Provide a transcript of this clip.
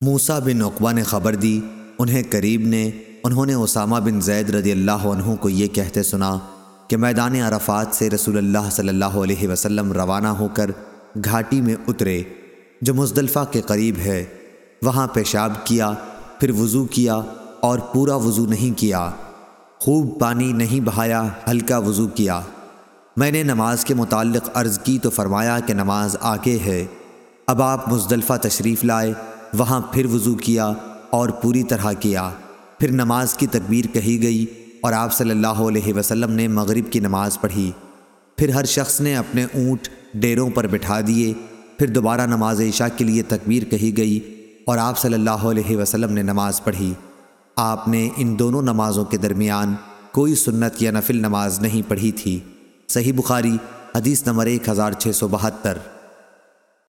موسا بن عقبہ نے خبر دی، انہیں قریب نے، انہوں نے اسامہ بن زید رضی اللہ عنہ کو یہ کہتے سنا کہ میدان عرفات سے رسول اللہ صلی اللہ علیہ وسلم روانہ ہو کر گھاٹی میں اترے، جو مزدلفہ کے قریب ہے۔ وہاں پیشاب کیا، پھر وضو کیا اور پورا وضو نہیں کیا۔ خوب پانی نہیں بہایا، ہلکا وضو کیا۔ میں نے نماز کے متعلق عرض کی تو فرمایا کہ نماز آگے ہے۔ اب آپ مزدلفہ تشریف لائے وہاں پھر وضو کیا اور پوری طرح کیا۔ پھر نماز کی تکبیر کہی گئی اور آپ صلی اللہ علیہ وسلم نے مغرب کی نماز پڑھی۔ پھر ہر شخص نے اپنے اونٹ ڈیروں پر بٹھا دیے۔ پھر دوبارہ نماز عشاء کے لیے تکبیر کہی گئی اور آپ صلی اللہ علیہ وسلم نے نماز پڑھی۔ آپ نے ان دونوں نمازوں کے درمیان کوئی سنت یا نفل نماز نہیں پڑھی تھی۔ صحیح بخاری حدیث نمبر ایک ہزار چھ سو بہتر۔